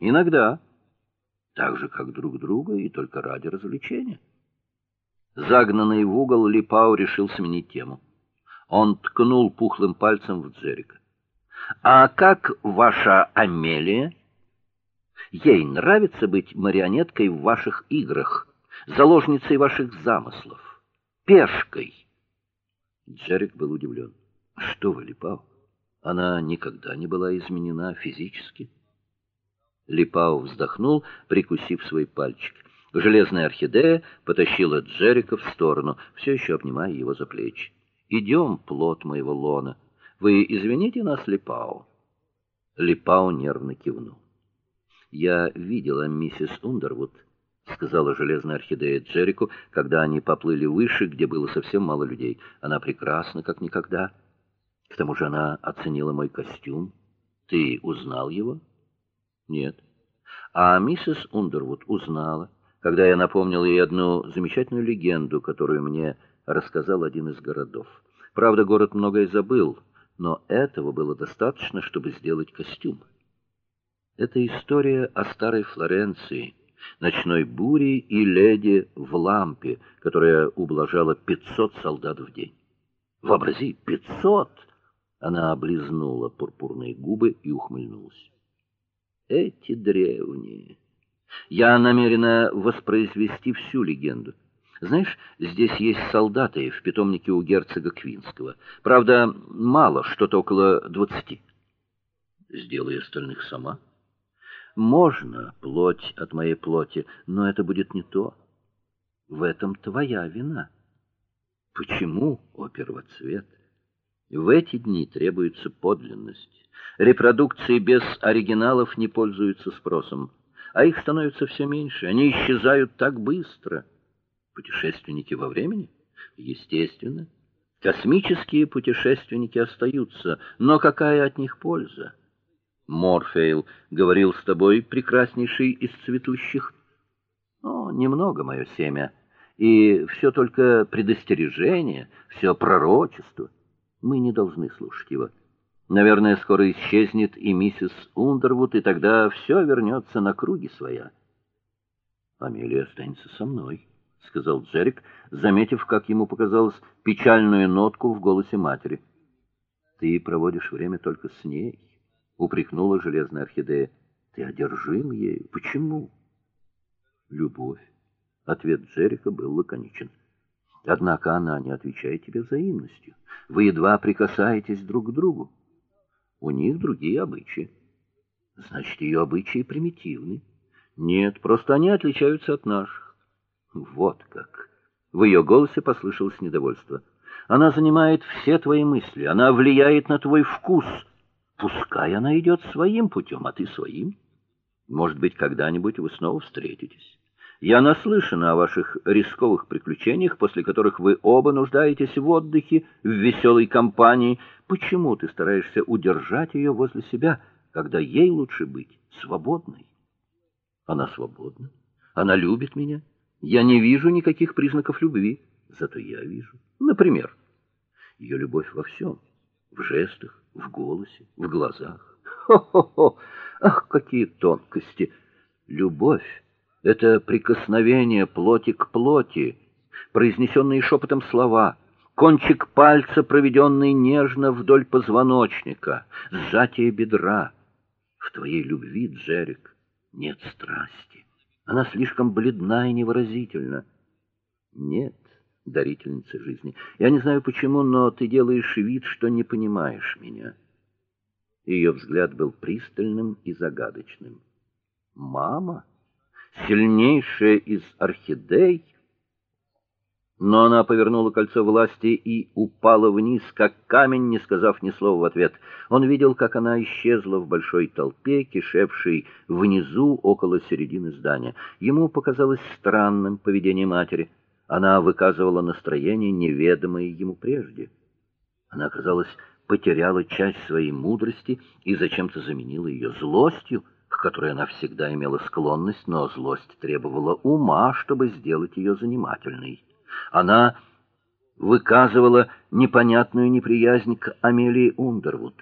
Иногда, так же как друг друга и только ради развлечения. Загнанный в угол Липау решил сменить тему. Он ткнул пухлым пальцем в Джерика. А как ваша Амелия? Ей нравится быть марионеткой в ваших играх, заложницей ваших замыслов, пешкой. Джерик был удивлен. Что вы, Липау? Она никогда не была изменена физически. Липау вздохнул, прикусив свой пальчик. Железная орхидея потащила Джерика в сторону, все еще обнимая его за плечи. Идем, плод моего лона. Вы извините нас, Липау. Липау нервно кивнул. Я видела миссис Ундервуд, сказала железная орхидея Джерику, когда они поплыли выше, где было совсем мало людей. Она прекрасна как никогда. К тому же она оценила мой костюм. Ты узнал его? Нет. А миссис Ундервуд узнала, когда я напомнил ей одну замечательную легенду, которую мне рассказал один из городов. Правда, город многое забыл, но этого было достаточно, чтобы сделать костюм. Это история о старой Флоренции, ночной буре и леди в лампе, которая ублажала 500 солдат в день. Вообрази, 500! Она облизнула пурпурные губы и ухмыльнулась. Эти древние. Я намерена воспроизвести всю легенду. Знаешь, здесь есть солдаты в питомнике у герцога Квинского. Правда, мало, что-то около двадцати. Сделай остальных сама. Можно плоть от моей плоти, но это будет не то. В этом твоя вина. Почему, о первоцвет? В эти дни требуется подлинность. Репродукции без оригиналов не пользуются спросом, а их становится все меньше. Они исчезают так быстро. Путешественники во времени? Естественно. Космические путешественники остаются, но какая от них польза? Морфейл говорил с тобой, прекраснейший из цветущих. О, немного мое семя, и все только предостережение, все пророчество. Мы не должны слушать его. Наверное, скоро исчезнет и миссис Ундервуд, и тогда все вернется на круги своя. Амелия останется со мной, сказал Джерик, заметив, как ему показалось печальную нотку в голосе матери. Ты проводишь время только с ней упрекнула железная орхидея. Ты одержим ею. Почему? Любовь. Ответ Джерика был лаконичен. Однако она не отвечает тебе взаимностью. Вы едва прикасаетесь друг к другу. У них другие обычаи. Значит, ее обычаи примитивны. Нет, просто они отличаются от наших. Вот как. В ее голосе послышалось недовольство. Она занимает все твои мысли, она влияет на твой вкус. Пускай она идет своим путем, а ты своим. Может быть, когда-нибудь вы снова встретитесь. Я наслышана о ваших рисковых приключениях, после которых вы оба нуждаетесь в отдыхе, в веселой компании. Почему ты стараешься удержать ее возле себя, когда ей лучше быть свободной? Она свободна. Она любит меня. Я не вижу никаких признаков любви, зато я вижу. Например, ее любовь во всем в жестах, в голосе, в глазах. Хо-хо-хо. Ах, какие тонкости. Любовь это прикосновение плоти к плоти, произнесенные шепотом слова, кончик пальца, проведенный нежно вдоль позвоночника, сжатие бедра. В твоей любви, Джерик, нет страсти. Она слишком бледна и невыразительна. Нет, дарительница жизни. Я не знаю почему, но ты делаешь вид, что не понимаешь меня. Ее взгляд был пристальным и загадочным. Мама, сильнейшая из орхидей, но она повернула кольцо власти и упала вниз, как камень, не сказав ни слова в ответ. Он видел, как она исчезла в большой толпе, кишевшей внизу около середины здания. Ему показалось странным поведение матери. Она выказывала настроение, неведомое ему прежде. Она, казалось, потеряла часть своей мудрости и зачем-то заменила ее злостью, к которой она всегда имела склонность, но злость требовала ума, чтобы сделать ее занимательной. Она выказывала непонятную неприязнь к Амелии Ундервуд.